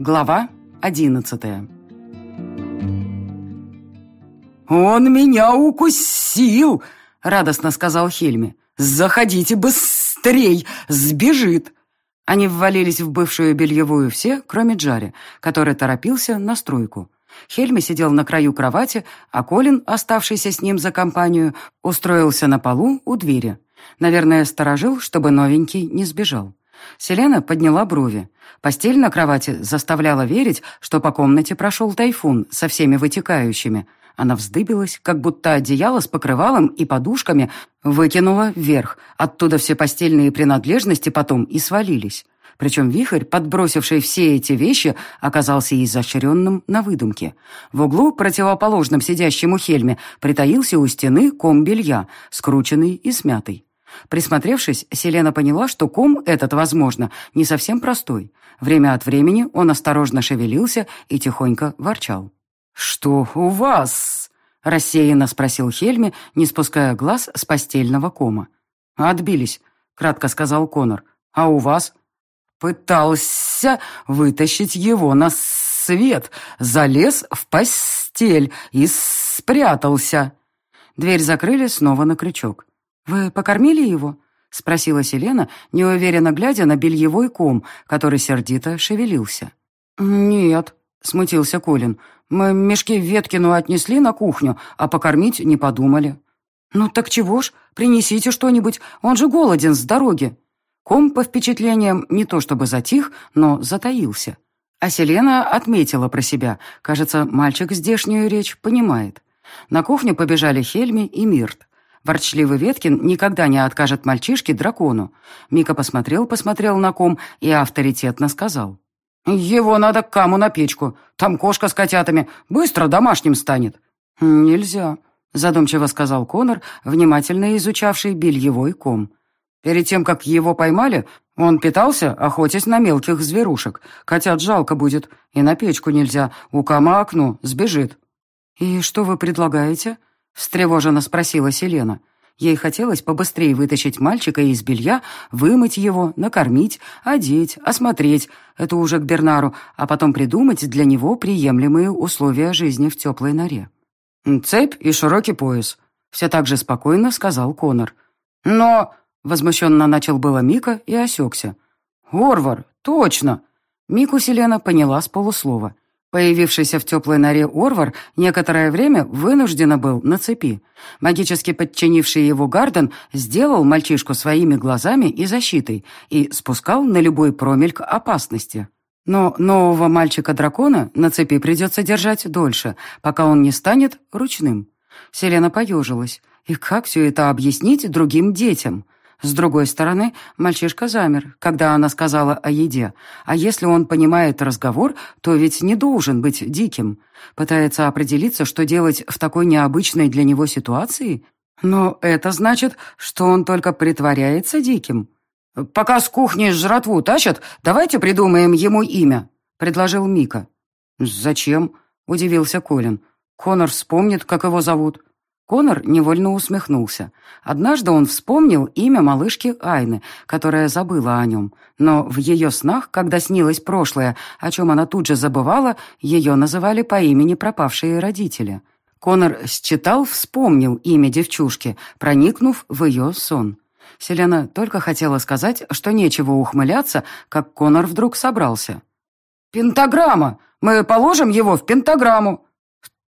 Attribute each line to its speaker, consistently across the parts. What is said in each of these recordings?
Speaker 1: Глава одиннадцатая «Он меня укусил!» — радостно сказал Хельми. «Заходите быстрей! Сбежит!» Они ввалились в бывшую бельевую все, кроме Джари, который торопился на стройку. Хельми сидел на краю кровати, а Колин, оставшийся с ним за компанию, устроился на полу у двери. Наверное, сторожил, чтобы новенький не сбежал. Селена подняла брови. Постель на кровати заставляла верить, что по комнате прошел тайфун со всеми вытекающими. Она вздыбилась, как будто одеяло с покрывалом и подушками выкинула вверх. Оттуда все постельные принадлежности потом и свалились. Причем вихрь, подбросивший все эти вещи, оказался изощренным на выдумке. В углу, противоположном сидящему Хельме, притаился у стены ком белья, скрученный и смятый. Присмотревшись, Селена поняла, что ком этот, возможно, не совсем простой. Время от времени он осторожно шевелился и тихонько ворчал. «Что у вас?» — рассеянно спросил Хельми, не спуская глаз с постельного кома. «Отбились», — кратко сказал Конор. «А у вас?» «Пытался вытащить его на свет, залез в постель и спрятался». Дверь закрыли снова на крючок. «Вы покормили его?» — спросила Селена, неуверенно глядя на бельевой ком, который сердито шевелился. «Нет», — смутился Колин. «Мы мешки Веткину отнесли на кухню, а покормить не подумали». «Ну так чего ж, принесите что-нибудь, он же голоден с дороги». Ком, по впечатлениям, не то чтобы затих, но затаился. А Селена отметила про себя. Кажется, мальчик здешнюю речь понимает. На кухню побежали Хельми и Мирт. Ворчливый Веткин никогда не откажет мальчишке дракону. Мика посмотрел-посмотрел на ком и авторитетно сказал. «Его надо к каму на печку. Там кошка с котятами. Быстро домашним станет». «Нельзя», — задумчиво сказал Конор, внимательно изучавший бельевой ком. Перед тем, как его поймали, он питался, охотясь на мелких зверушек. Котят жалко будет, и на печку нельзя. У кама окно, сбежит». «И что вы предлагаете?» — встревоженно спросила Селена. Ей хотелось побыстрее вытащить мальчика из белья, вымыть его, накормить, одеть, осмотреть, это уже к Бернару, а потом придумать для него приемлемые условия жизни в теплой норе. «Цепь и широкий пояс», — все так же спокойно сказал Конор. «Но...» — возмущенно начал было Мика и осекся. «Орвар, точно!» Мику Селена поняла с полуслова. Появившийся в теплой норе Орвар некоторое время вынужденно был на цепи. Магически подчинивший его Гарден сделал мальчишку своими глазами и защитой и спускал на любой промельк опасности. Но нового мальчика-дракона на цепи придется держать дольше, пока он не станет ручным. Селена поежилась. И как все это объяснить другим детям? С другой стороны, мальчишка замер, когда она сказала о еде. А если он понимает разговор, то ведь не должен быть диким. Пытается определиться, что делать в такой необычной для него ситуации? Но это значит, что он только притворяется диким. «Пока с кухни жратву тащат, давайте придумаем ему имя», — предложил Мика. «Зачем?» — удивился Колин. «Конор вспомнит, как его зовут». Конор невольно усмехнулся. Однажды он вспомнил имя малышки Айны, которая забыла о нем. Но в ее снах, когда снилось прошлое, о чем она тут же забывала, ее называли по имени пропавшие родители. Конор считал, вспомнил имя девчушки, проникнув в ее сон. Селена только хотела сказать, что нечего ухмыляться, как Конор вдруг собрался. «Пентаграмма! Мы положим его в пентаграмму!»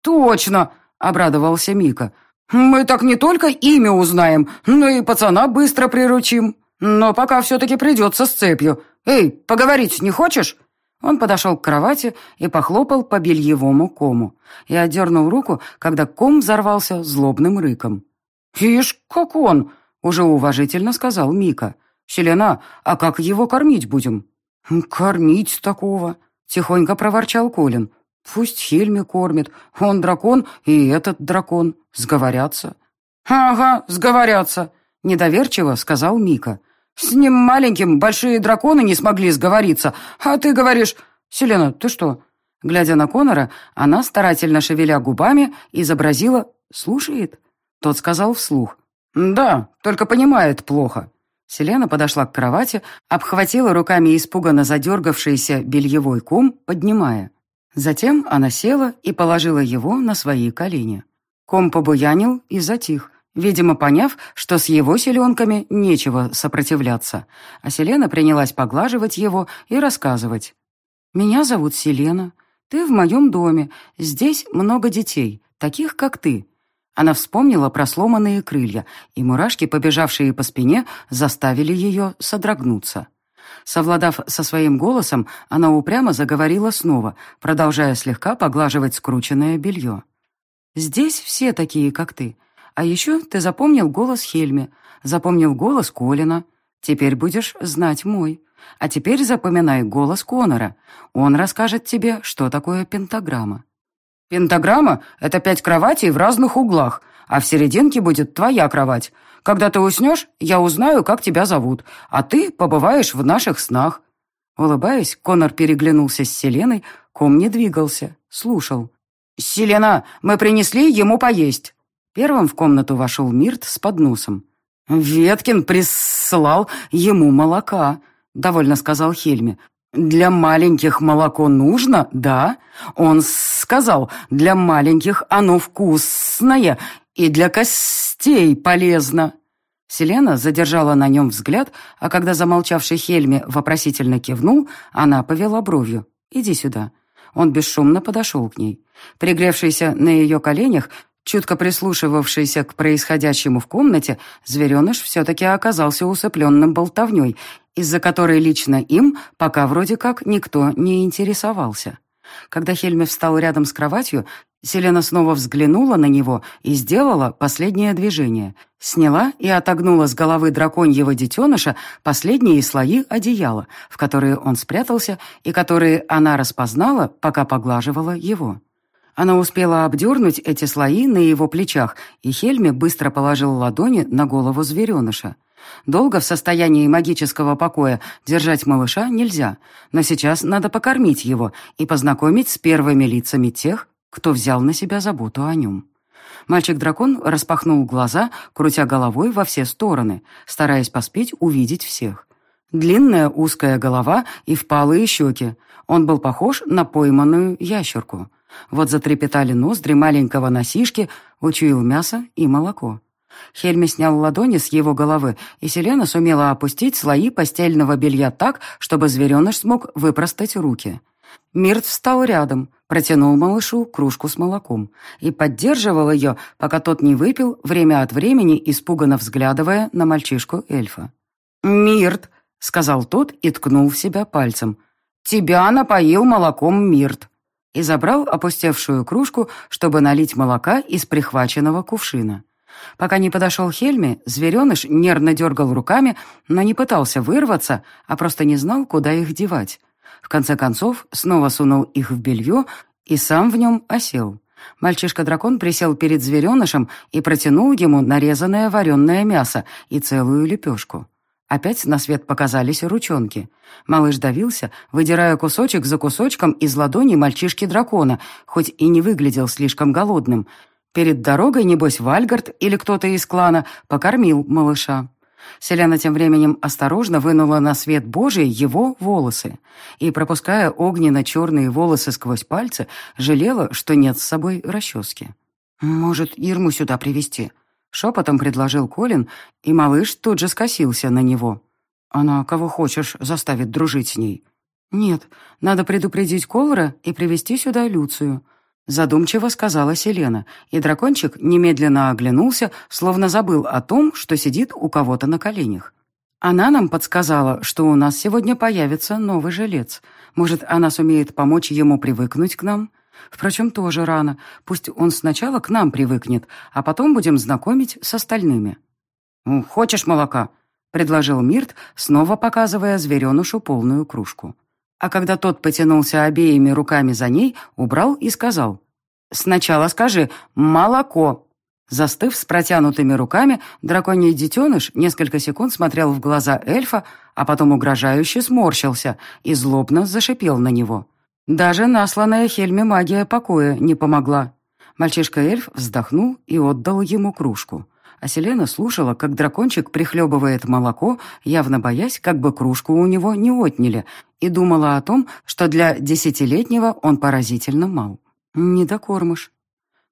Speaker 1: «Точно!» — обрадовался Мика. Мы так не только имя узнаем, но и пацана быстро приручим. Но пока все-таки придется с цепью. Эй, поговорить не хочешь?» Он подошел к кровати и похлопал по бельевому кому. И отдернул руку, когда ком взорвался злобным рыком. «Ишь, как он!» — уже уважительно сказал Мика. «Селена, а как его кормить будем?» «Кормить такого!» — тихонько проворчал Колин. Пусть Хельми кормит. Он дракон, и этот дракон. Сговорятся. «Ага, сговорятся», — недоверчиво сказал Мика. «С ним маленьким большие драконы не смогли сговориться, а ты говоришь...» «Селена, ты что?» Глядя на Конора, она, старательно шевеля губами, изобразила «слушает». Тот сказал вслух. «Да, только понимает плохо». Селена подошла к кровати, обхватила руками испуганно задергавшийся бельевой ком, поднимая. Затем она села и положила его на свои колени. Ком побуянил и затих, видимо, поняв, что с его селенками нечего сопротивляться, а Селена принялась поглаживать его и рассказывать. «Меня зовут Селена. Ты в моем доме. Здесь много детей, таких, как ты». Она вспомнила про сломанные крылья, и мурашки, побежавшие по спине, заставили ее содрогнуться. Совладав со своим голосом, она упрямо заговорила снова, продолжая слегка поглаживать скрученное белье. «Здесь все такие, как ты. А еще ты запомнил голос Хельми, запомнил голос Колина. Теперь будешь знать мой. А теперь запоминай голос Конора. Он расскажет тебе, что такое пентаграмма». «Пентаграмма — это пять кроватей в разных углах, а в серединке будет твоя кровать. Когда ты уснешь, я узнаю, как тебя зовут, а ты побываешь в наших снах». Улыбаясь, Конор переглянулся с Селеной, ком не двигался, слушал. «Селена, мы принесли ему поесть». Первым в комнату вошел Мирт с подносом. «Веткин прислал ему молока», — довольно сказал Хельме. «Для маленьких молоко нужно, да? Он сказал, для маленьких оно вкусное и для костей полезно». Селена задержала на нем взгляд, а когда замолчавший Хельме вопросительно кивнул, она повела бровью. «Иди сюда». Он бесшумно подошел к ней. Пригревшийся на ее коленях, чутко прислушивавшийся к происходящему в комнате, звереныш все-таки оказался усыпленным болтовней, из-за которой лично им пока вроде как никто не интересовался. Когда Хельме встал рядом с кроватью, Селена снова взглянула на него и сделала последнее движение. Сняла и отогнула с головы драконьего детеныша последние слои одеяла, в которые он спрятался и которые она распознала, пока поглаживала его. Она успела обдернуть эти слои на его плечах, и Хельме быстро положил ладони на голову звереныша. Долго в состоянии магического покоя держать малыша нельзя, но сейчас надо покормить его и познакомить с первыми лицами тех, кто взял на себя заботу о нем. Мальчик-дракон распахнул глаза, крутя головой во все стороны, стараясь поспеть увидеть всех. Длинная узкая голова и впалые щеки. Он был похож на пойманную ящерку. Вот затрепетали ноздри маленького носишки, учуял мясо и молоко. Хельми снял ладони с его головы, и Селена сумела опустить слои постельного белья так, чтобы звереныш смог выпростать руки. Мирт встал рядом, протянул малышу кружку с молоком и поддерживал ее, пока тот не выпил, время от времени испуганно взглядывая на мальчишку-эльфа. «Мирт», — сказал тот и ткнул в себя пальцем, — «тебя напоил молоком Мирт» и забрал опустевшую кружку, чтобы налить молока из прихваченного кувшина. Пока не подошел Хельми, звереныш нервно дергал руками, но не пытался вырваться, а просто не знал, куда их девать. В конце концов, снова сунул их в белье и сам в нем осел. Мальчишка-дракон присел перед зверенышем и протянул ему нарезанное вареное мясо и целую лепешку. Опять на свет показались ручонки. Малыш давился, выдирая кусочек за кусочком из ладони мальчишки-дракона, хоть и не выглядел слишком голодным. Перед дорогой, небось, Вальгард или кто-то из клана покормил малыша. Селена тем временем осторожно вынула на свет Божий его волосы и, пропуская огненно-черные волосы сквозь пальцы, жалела, что нет с собой расчески. «Может, Ирму сюда привести Шепотом предложил Колин, и малыш тут же скосился на него. «Она кого хочешь заставит дружить с ней». «Нет, надо предупредить Колора и привести сюда Люцию», задумчиво сказала Селена, и дракончик немедленно оглянулся, словно забыл о том, что сидит у кого-то на коленях. Она нам подсказала, что у нас сегодня появится новый жилец. Может, она сумеет помочь ему привыкнуть к нам?» Впрочем, тоже рано. Пусть он сначала к нам привыкнет, а потом будем знакомить с остальными. «Хочешь молока?» — предложил Мирт, снова показывая зверенушу полную кружку. А когда тот потянулся обеими руками за ней, убрал и сказал. «Сначала скажи «молоко». Застыв с протянутыми руками, драконий детеныш несколько секунд смотрел в глаза эльфа, а потом угрожающе сморщился и злобно зашипел на него. Даже насланная Хельме магия покоя не помогла. Мальчишка-эльф вздохнул и отдал ему кружку. А Селена слушала, как дракончик прихлебывает молоко, явно боясь, как бы кружку у него не отняли, и думала о том, что для десятилетнего он поразительно мал. Недокормыш.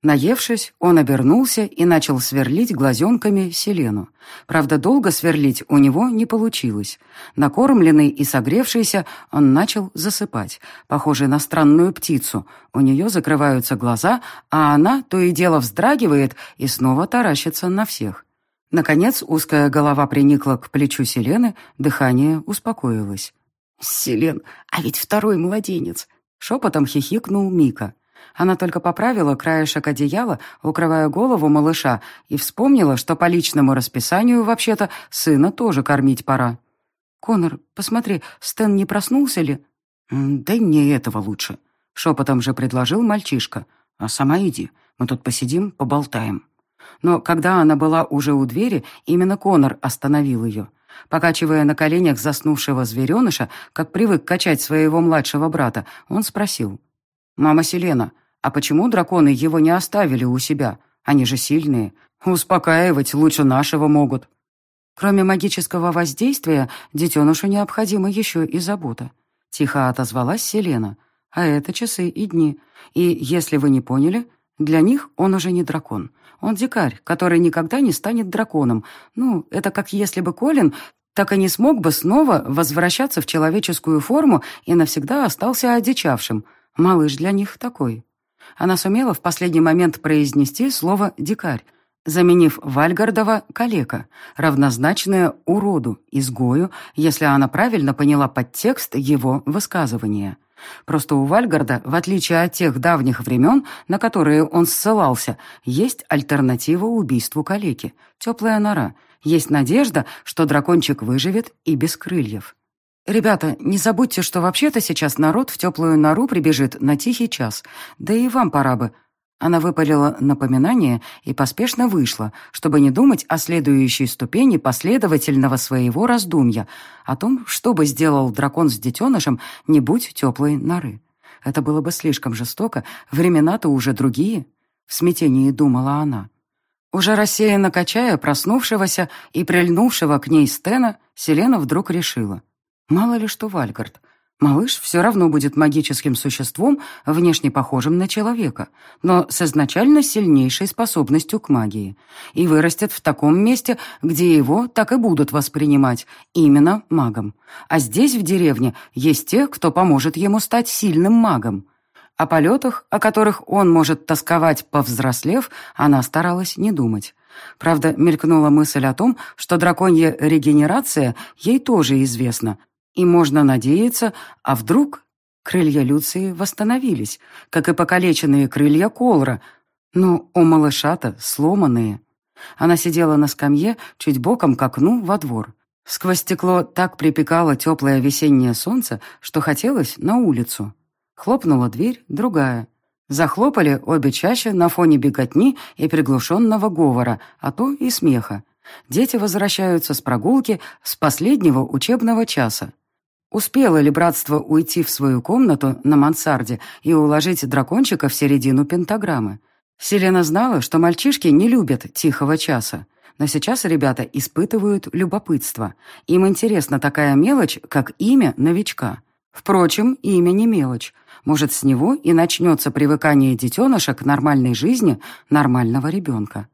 Speaker 1: Наевшись, он обернулся и начал сверлить глазенками Селену. Правда, долго сверлить у него не получилось. Накормленный и согревшийся, он начал засыпать, похожий на странную птицу. У нее закрываются глаза, а она то и дело вздрагивает и снова таращится на всех. Наконец узкая голова приникла к плечу Селены, дыхание успокоилось. «Селен, а ведь второй младенец!» Шепотом хихикнул Мика. Она только поправила краешек одеяла, укрывая голову малыша, и вспомнила, что по личному расписанию, вообще-то, сына тоже кормить пора. «Конор, посмотри, Стэн не проснулся ли?» «Да не этого лучше», — шепотом же предложил мальчишка. «А сама иди, мы тут посидим, поболтаем». Но когда она была уже у двери, именно Конор остановил ее. Покачивая на коленях заснувшего звереныша, как привык качать своего младшего брата, он спросил. «Мама Селена, а почему драконы его не оставили у себя? Они же сильные. Успокаивать лучше нашего могут». Кроме магического воздействия, детенышу необходима еще и забота. Тихо отозвалась Селена. А это часы и дни. И, если вы не поняли, для них он уже не дракон. Он дикарь, который никогда не станет драконом. Ну, это как если бы Колин так и не смог бы снова возвращаться в человеческую форму и навсегда остался одичавшим. Малыш для них такой. Она сумела в последний момент произнести слово «дикарь», заменив Вальгардова «калека», равнозначное «уроду», «изгою», если она правильно поняла подтекст его высказывания. Просто у Вальгарда, в отличие от тех давних времен, на которые он ссылался, есть альтернатива убийству калеки — теплая нора. Есть надежда, что дракончик выживет и без крыльев. «Ребята, не забудьте, что вообще-то сейчас народ в теплую нору прибежит на тихий час. Да и вам пора бы». Она выпалила напоминание и поспешно вышла, чтобы не думать о следующей ступени последовательного своего раздумья, о том, что бы сделал дракон с детенышем, не будь теплой норы. Это было бы слишком жестоко, времена-то уже другие. В смятении думала она. Уже рассеянно качая проснувшегося и прильнувшего к ней Стена, Селена вдруг решила — Мало ли что Вальгард. Малыш все равно будет магическим существом, внешне похожим на человека, но с изначально сильнейшей способностью к магии, и вырастет в таком месте, где его так и будут воспринимать, именно магом. А здесь, в деревне, есть те, кто поможет ему стать сильным магом. О полетах, о которых он может тосковать, повзрослев, она старалась не думать. Правда, мелькнула мысль о том, что драконья регенерация ей тоже известна, и можно надеяться, а вдруг крылья Люции восстановились, как и покалеченные крылья Колра, но у малыша-то сломанные. Она сидела на скамье, чуть боком к окну во двор. Сквозь стекло так припекало теплое весеннее солнце, что хотелось на улицу. Хлопнула дверь, другая. Захлопали обе чаще на фоне беготни и приглушенного говора, а то и смеха. Дети возвращаются с прогулки с последнего учебного часа. Успело ли братство уйти в свою комнату на мансарде и уложить дракончика в середину пентаграммы? Селена знала, что мальчишки не любят тихого часа. Но сейчас ребята испытывают любопытство. Им интересна такая мелочь, как имя новичка. Впрочем, имя не мелочь. Может, с него и начнется привыкание детеныша к нормальной жизни нормального ребенка.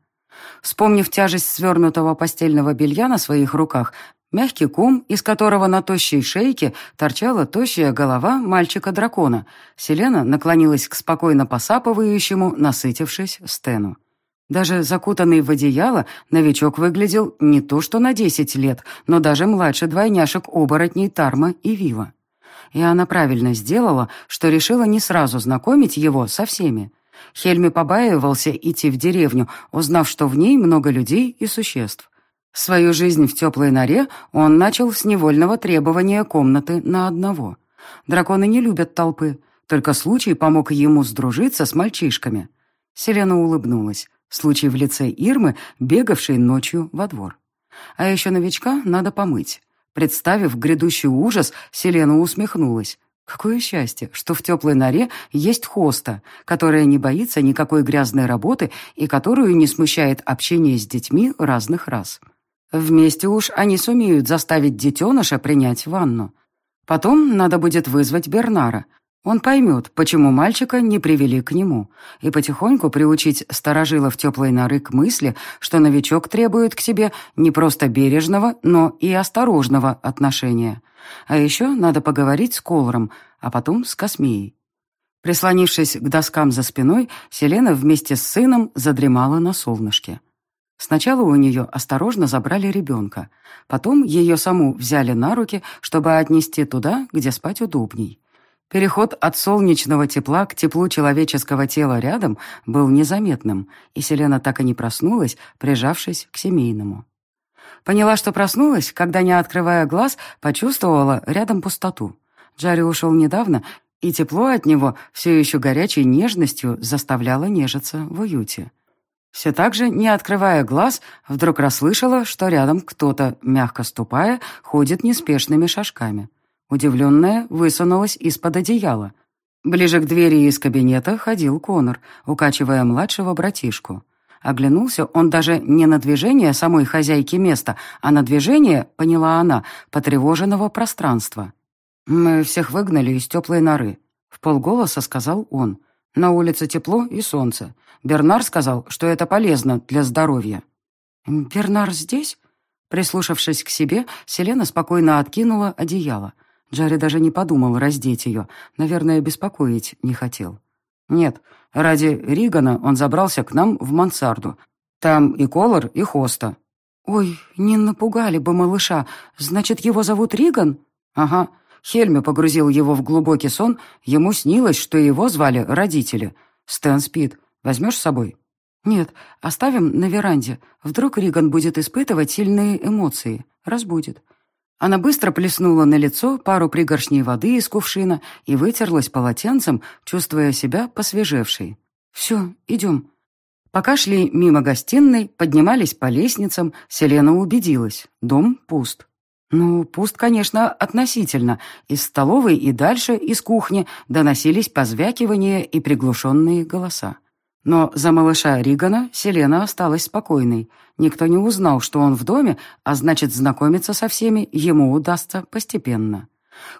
Speaker 1: Вспомнив тяжесть свернутого постельного белья на своих руках, Мягкий ком, из которого на тощей шейке торчала тощая голова мальчика-дракона. Селена наклонилась к спокойно посапывающему, насытившись, Стену. Даже закутанный в одеяло, новичок выглядел не то что на десять лет, но даже младше двойняшек-оборотней Тарма и Вива. И она правильно сделала, что решила не сразу знакомить его со всеми. Хельми побаивался идти в деревню, узнав, что в ней много людей и существ. Свою жизнь в теплой норе он начал с невольного требования комнаты на одного. Драконы не любят толпы, только случай помог ему сдружиться с мальчишками. Селена улыбнулась. Случай в лице Ирмы, бегавшей ночью во двор. А еще новичка надо помыть. Представив грядущий ужас, Селена усмехнулась. Какое счастье, что в теплой норе есть хоста, которая не боится никакой грязной работы и которую не смущает общение с детьми разных рас. Вместе уж они сумеют заставить детеныша принять ванну. Потом надо будет вызвать Бернара. Он поймет, почему мальчика не привели к нему, и потихоньку приучить старожилов теплой норы к мысли, что новичок требует к себе не просто бережного, но и осторожного отношения. А еще надо поговорить с Колором, а потом с Космеей. Прислонившись к доскам за спиной, Селена вместе с сыном задремала на солнышке. Сначала у нее осторожно забрали ребенка, потом ее саму взяли на руки, чтобы отнести туда, где спать удобней. Переход от солнечного тепла к теплу человеческого тела рядом был незаметным, и Селена так и не проснулась, прижавшись к семейному. Поняла, что проснулась, когда, не открывая глаз, почувствовала рядом пустоту. Джарри ушел недавно, и тепло от него все еще горячей нежностью заставляло нежиться в уюте. Все так же, не открывая глаз, вдруг расслышала, что рядом кто-то, мягко ступая, ходит неспешными шажками. Удивленная высунулась из-под одеяла. Ближе к двери из кабинета ходил Конор, укачивая младшего братишку. Оглянулся он даже не на движение самой хозяйки места, а на движение, поняла она, потревоженного пространства. «Мы всех выгнали из теплой норы», — в полголоса сказал он. «На улице тепло и солнце. Бернар сказал, что это полезно для здоровья». «Бернар здесь?» Прислушавшись к себе, Селена спокойно откинула одеяло. Джарри даже не подумал раздеть ее. Наверное, беспокоить не хотел. «Нет, ради Ригана он забрался к нам в мансарду. Там и Колор, и Хоста». «Ой, не напугали бы малыша. Значит, его зовут Риган?» «Ага. Хельме погрузил его в глубокий сон. Ему снилось, что его звали родители. Стэн спит. Возьмешь с собой?» «Нет, оставим на веранде. Вдруг Риган будет испытывать сильные эмоции. Разбудит. Она быстро плеснула на лицо пару пригоршней воды из кувшина и вытерлась полотенцем, чувствуя себя посвежевшей. «Все, идем». Пока шли мимо гостиной, поднимались по лестницам, Селена убедилась. Дом пуст. Ну, пуст, конечно, относительно. Из столовой и дальше, из кухни, доносились позвякивания и приглушенные голоса. Но за малыша Ригана Селена осталась спокойной. Никто не узнал, что он в доме, а значит, знакомиться со всеми ему удастся постепенно.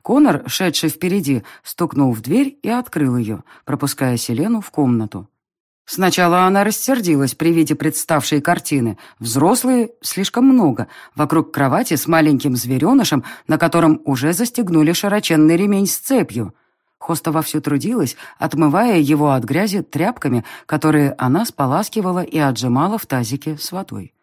Speaker 1: Конор, шедший впереди, стукнул в дверь и открыл ее, пропуская Селену в комнату. Сначала она рассердилась при виде представшей картины. Взрослые слишком много, вокруг кровати с маленьким зверенышем, на котором уже застегнули широченный ремень с цепью — Хоста вовсю трудилась, отмывая его от грязи тряпками, которые она споласкивала и отжимала в тазике с водой.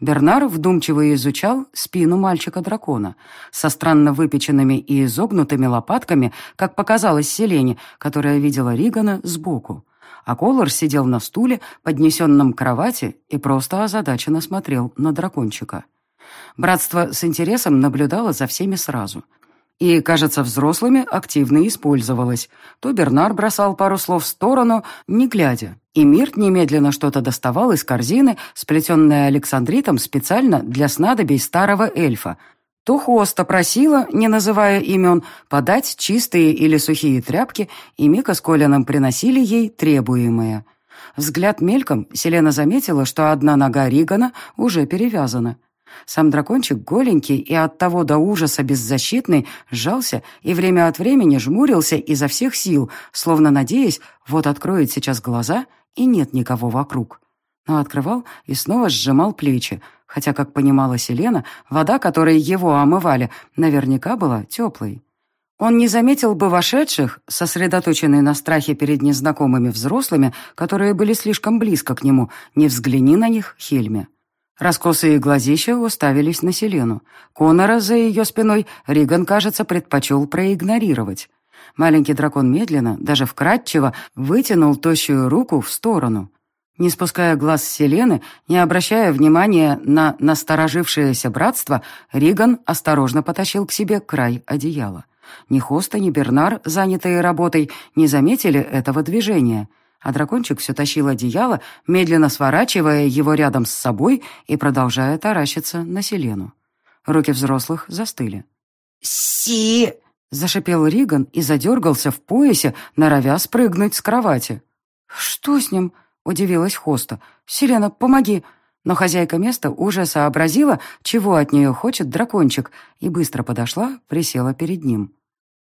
Speaker 1: Бернар вдумчиво изучал спину мальчика-дракона со странно выпеченными и изогнутыми лопатками, как показалось Селене, которая видела Ригана сбоку. А Колор сидел на стуле, поднесенном к кровати, и просто озадаченно смотрел на дракончика. Братство с интересом наблюдало за всеми сразу — и, кажется, взрослыми активно использовалась. То Бернар бросал пару слов в сторону, не глядя, и Мирт немедленно что-то доставал из корзины, сплетенной Александритом специально для снадобий старого эльфа. То Хоста просила, не называя имен, подать чистые или сухие тряпки, и Мика с Колином приносили ей требуемое. Взгляд мельком Селена заметила, что одна нога Ригана уже перевязана. Сам дракончик голенький и оттого до ужаса беззащитный сжался и время от времени жмурился изо всех сил, словно надеясь, вот откроет сейчас глаза, и нет никого вокруг. Но открывал и снова сжимал плечи, хотя, как понимала Селена, вода, которой его омывали, наверняка была теплой. Он не заметил бы вошедших, сосредоточенный на страхе перед незнакомыми взрослыми, которые были слишком близко к нему, не взгляни на них, Хельме. Раскосые глазища уставились на Селену. Конора за ее спиной Риган, кажется, предпочел проигнорировать. Маленький дракон медленно, даже вкрадчиво, вытянул тощую руку в сторону. Не спуская глаз с Селены, не обращая внимания на насторожившееся братство, Риган осторожно потащил к себе край одеяла. Ни Хоста, ни Бернар, занятые работой, не заметили этого движения — а дракончик все тащил одеяло, медленно сворачивая его рядом с собой и продолжая таращиться на Селену. Руки взрослых застыли.
Speaker 2: «Си!»
Speaker 1: — Зашипел Риган и задергался в поясе, норовя спрыгнуть с кровати. «Что с ним?» — удивилась Хоста. «Селена, помоги!» Но хозяйка места уже сообразила, чего от нее хочет дракончик, и быстро подошла, присела перед ним.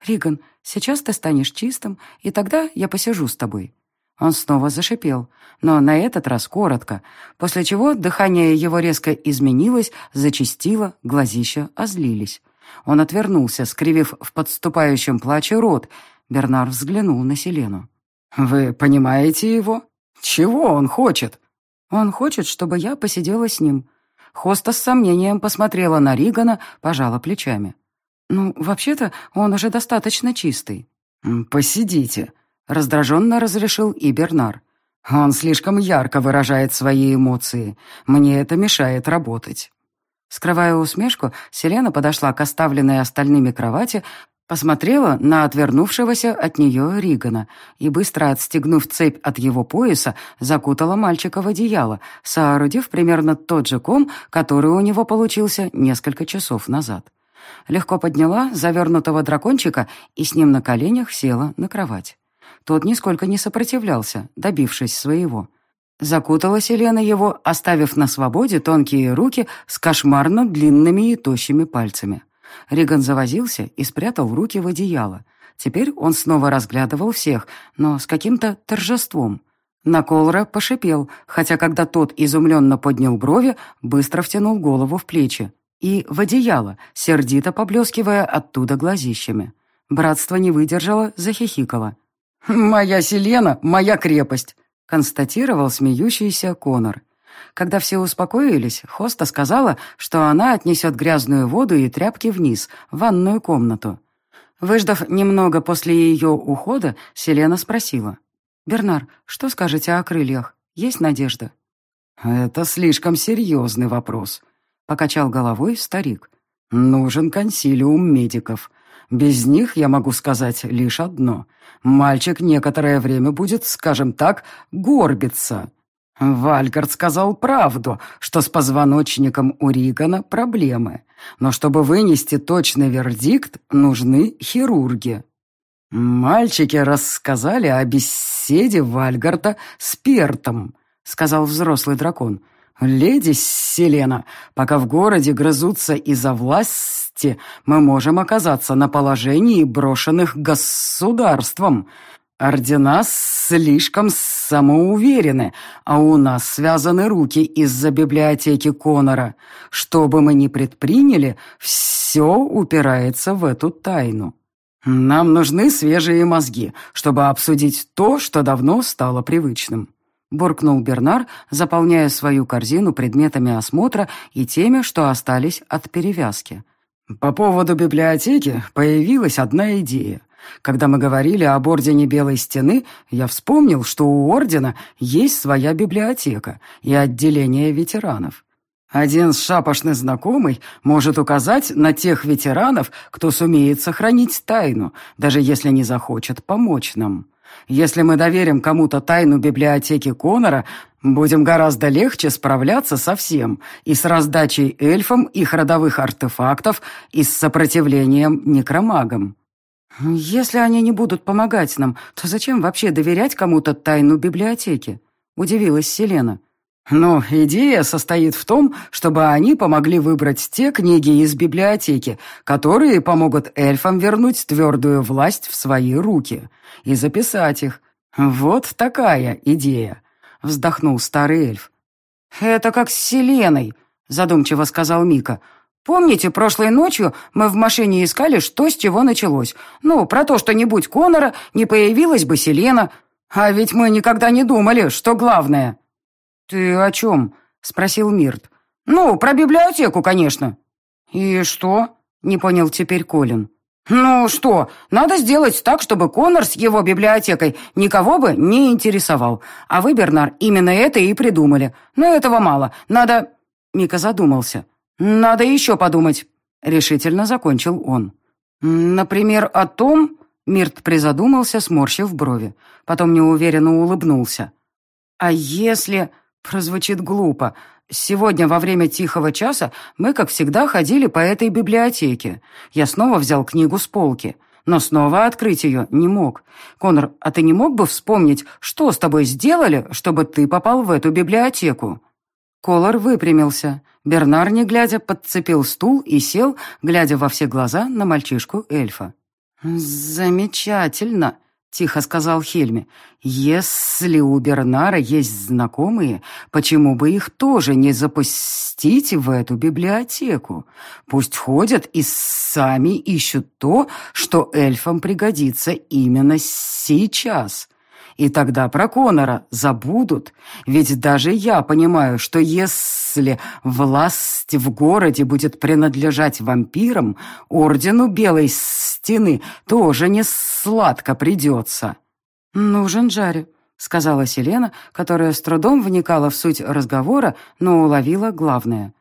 Speaker 1: «Риган, сейчас ты станешь чистым, и тогда я посижу с тобой». Он снова зашипел, но на этот раз коротко, после чего дыхание его резко изменилось, зачастило, глазища озлились. Он отвернулся, скривив в подступающем плаче рот. Бернар взглянул на Селену. «Вы понимаете его? Чего он хочет?» «Он хочет, чтобы я посидела с ним». Хоста с сомнением посмотрела на Ригана, пожала плечами. «Ну, вообще-то, он уже достаточно чистый». «Посидите», — раздраженно разрешил и Бернар. «Он слишком ярко выражает свои эмоции. Мне это мешает работать». Скрывая усмешку, Селена подошла к оставленной остальными кровати, посмотрела на отвернувшегося от нее Ригана и, быстро отстегнув цепь от его пояса, закутала мальчика в одеяло, соорудив примерно тот же ком, который у него получился несколько часов назад. Легко подняла завернутого дракончика и с ним на коленях села на кровать. Тот нисколько не сопротивлялся, добившись своего. Закутала Селена его, оставив на свободе тонкие руки с кошмарно длинными и тощими пальцами. Риган завозился и спрятал руки в одеяло. Теперь он снова разглядывал всех, но с каким-то торжеством. На Колра пошипел, хотя когда тот изумленно поднял брови, быстро втянул голову в плечи. И в одеяло, сердито поблескивая оттуда глазищами. Братство не выдержало, захихикало. «Моя Селена, моя крепость!» констатировал смеющийся Конор. Когда все успокоились, Хоста сказала, что она отнесет грязную воду и тряпки вниз, в ванную комнату. Выждав немного после ее ухода, Селена спросила. «Бернар, что скажете о крыльях? Есть надежда?» «Это слишком серьезный вопрос», — покачал головой старик. «Нужен консилиум медиков. Без них я могу сказать лишь одно. Мальчик некоторое время будет, скажем так, горбиться. Вальгард сказал правду, что с позвоночником у Ригана проблемы. Но чтобы вынести точный вердикт, нужны хирурги. «Мальчики рассказали о беседе Вальгарда с Пертом», — сказал взрослый дракон. «Леди Селена, пока в городе грызутся из-за власти, мы можем оказаться на положении брошенных государством. Ордена слишком самоуверены, а у нас связаны руки из-за библиотеки Конора. Что бы мы ни предприняли, все упирается в эту тайну. Нам нужны свежие мозги, чтобы обсудить то, что давно стало привычным». — буркнул Бернар, заполняя свою корзину предметами осмотра и теми, что остались от перевязки. «По поводу библиотеки появилась одна идея. Когда мы говорили об Ордене Белой Стены, я вспомнил, что у Ордена есть своя библиотека и отделение ветеранов. Один шапошный знакомый может указать на тех ветеранов, кто сумеет сохранить тайну, даже если не захочет помочь нам». Если мы доверим кому-то тайну библиотеки Конора, будем гораздо легче справляться со всем, и с раздачей эльфам их родовых артефактов, и с сопротивлением некромагам. «Если они не будут помогать нам, то зачем вообще доверять кому-то тайну библиотеки?» — удивилась Селена. Но идея состоит в том, чтобы они помогли выбрать те книги из библиотеки, которые помогут эльфам вернуть твердую власть в свои руки, и записать их. Вот такая идея», — вздохнул старый эльф. «Это как с Селеной», — задумчиво сказал Мика. «Помните, прошлой ночью мы в машине искали, что с чего началось? Ну, про то, что не будь Конора, не появилась бы Селена. А ведь мы никогда не думали, что главное...» «Ты о чем?» — спросил Мирт. «Ну, про библиотеку, конечно». «И что?» — не понял теперь Колин. «Ну что, надо сделать так, чтобы Конор с его библиотекой никого бы не интересовал. А вы, Бернар, именно это и придумали. Но этого мало. Надо...» Мика задумался. «Надо еще подумать», — решительно закончил он. «Например, о том...» Мирт призадумался, сморщив брови. Потом неуверенно улыбнулся. «А если...» Прозвучит глупо. Сегодня во время тихого часа мы, как всегда, ходили по этой библиотеке. Я снова взял книгу с полки. но снова открыть ее не мог. «Конор, а ты не мог бы вспомнить, что с тобой сделали, чтобы ты попал в эту библиотеку?» Колор выпрямился. Бернар, не глядя, подцепил стул и сел, глядя во все глаза на мальчишку-эльфа. «Замечательно!» — тихо сказал Хельми. «Если у Бернара есть знакомые, почему бы их тоже не запустить в эту библиотеку? Пусть ходят и сами ищут то, что эльфам пригодится именно сейчас». И тогда про Конора забудут. Ведь даже я понимаю, что если власть в городе будет принадлежать вампирам, Ордену Белой Стены тоже не сладко придется. «Нужен Джаре», — сказала Селена, которая с трудом вникала в суть разговора, но уловила главное.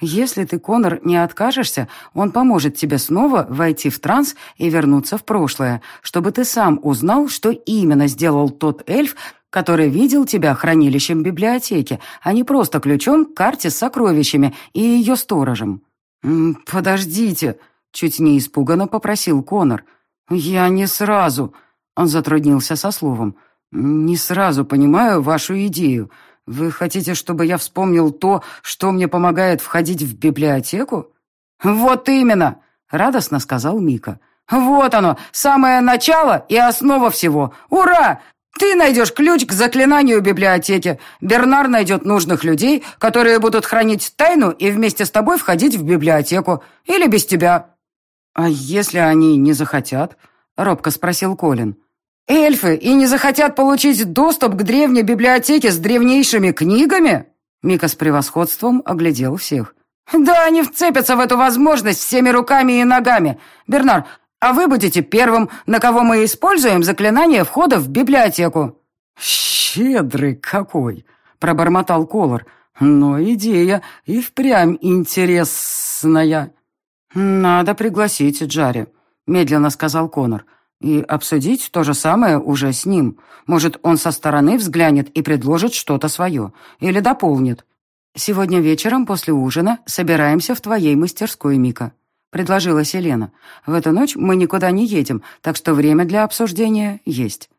Speaker 1: Если ты, Конор, не откажешься, он поможет тебе снова войти в транс и вернуться в прошлое, чтобы ты сам узнал, что именно сделал тот эльф, который видел тебя хранилищем библиотеки, а не просто ключом к карте с сокровищами и ее сторожем». «Подождите», — чуть не испуганно попросил Конор. «Я не сразу...» — он затруднился со словом. «Не сразу понимаю вашу идею. «Вы хотите, чтобы я вспомнил то, что мне помогает входить в библиотеку?» «Вот именно!» — радостно сказал Мика. «Вот оно, самое начало и основа всего! Ура! Ты найдешь ключ к заклинанию библиотеки. Бернар найдет нужных людей, которые будут хранить тайну и вместе с тобой входить в библиотеку. Или без тебя». «А если они не захотят?» — робко спросил Колин. Эльфы и не захотят получить доступ к древней библиотеке с древнейшими книгами?» Мика с превосходством оглядел всех. «Да, они вцепятся в эту возможность всеми руками и ногами. Бернар, а вы будете первым, на кого мы используем заклинание входа в библиотеку». «Щедрый какой!» — пробормотал Колор. «Но идея и впрямь интересная». «Надо пригласить Джари», — медленно сказал Конор. И обсудить то же самое уже с ним. Может, он со стороны взглянет и предложит что-то свое. Или дополнит. «Сегодня вечером после ужина собираемся в твоей мастерской, Мика», — предложила Селена. «В эту ночь мы никуда не едем, так что время для обсуждения есть».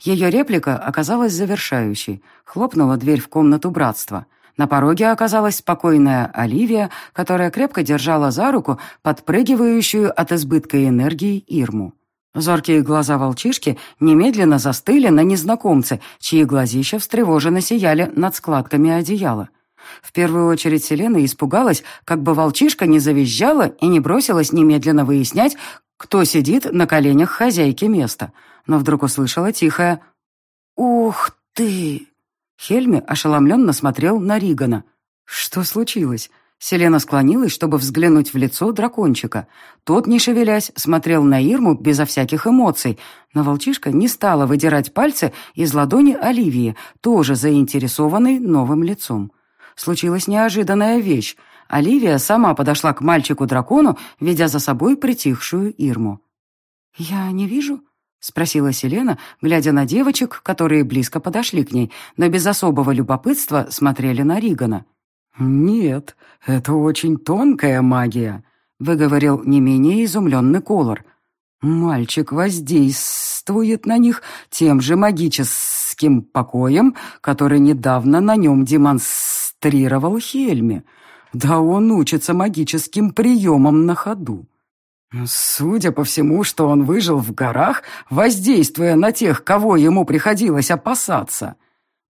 Speaker 1: Ее реплика оказалась завершающей. Хлопнула дверь в комнату братства. На пороге оказалась спокойная Оливия, которая крепко держала за руку подпрыгивающую от избытка энергии Ирму. Зоркие глаза волчишки немедленно застыли на незнакомце, чьи глазища встревоженно сияли над складками одеяла. В первую очередь Селена испугалась, как бы волчишка не завизжала и не бросилась немедленно выяснять, кто сидит на коленях хозяйки места. Но вдруг услышала тихое «Ух ты!». Хельми ошеломленно смотрел на Ригана. «Что случилось?» Селена склонилась, чтобы взглянуть в лицо дракончика. Тот, не шевелясь, смотрел на Ирму безо всяких эмоций, но волчишка не стала выдирать пальцы из ладони Оливии, тоже заинтересованной новым лицом. Случилась неожиданная вещь. Оливия сама подошла к мальчику-дракону, ведя за собой притихшую Ирму. «Я не вижу», — спросила Селена, глядя на девочек, которые близко подошли к ней, но без особого любопытства смотрели на Ригана. «Нет, это очень тонкая магия», — выговорил не менее изумленный Колор. «Мальчик воздействует на них тем же магическим покоем, который недавно на нем демонстрировал Хельме. Да он учится магическим приемам на ходу». Судя по всему, что он выжил в горах, воздействуя на тех, кого ему приходилось опасаться ——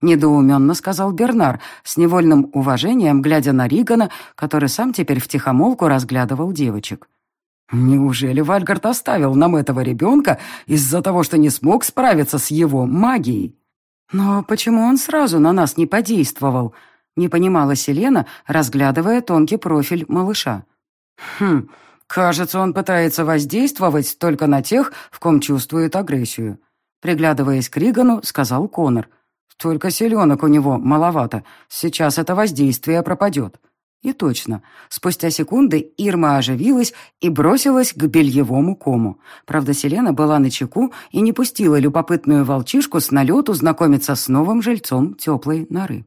Speaker 1: недоуменно сказал Бернар, с невольным уважением глядя на Ригана, который сам теперь втихомолку разглядывал девочек. «Неужели Вальгард оставил нам этого ребенка из-за того, что не смог справиться с его магией?» «Но почему он сразу на нас не подействовал?» — не понимала Селена, разглядывая тонкий профиль малыша. «Хм, кажется, он пытается воздействовать только на тех, в ком чувствует агрессию», — приглядываясь к Ригану, сказал Конор. Только селенок у него маловато. Сейчас это воздействие пропадет. И точно. Спустя секунды Ирма оживилась и бросилась к бельевому кому. Правда, Селена была на чеку и не пустила любопытную волчишку с налету знакомиться с новым жильцом теплой норы.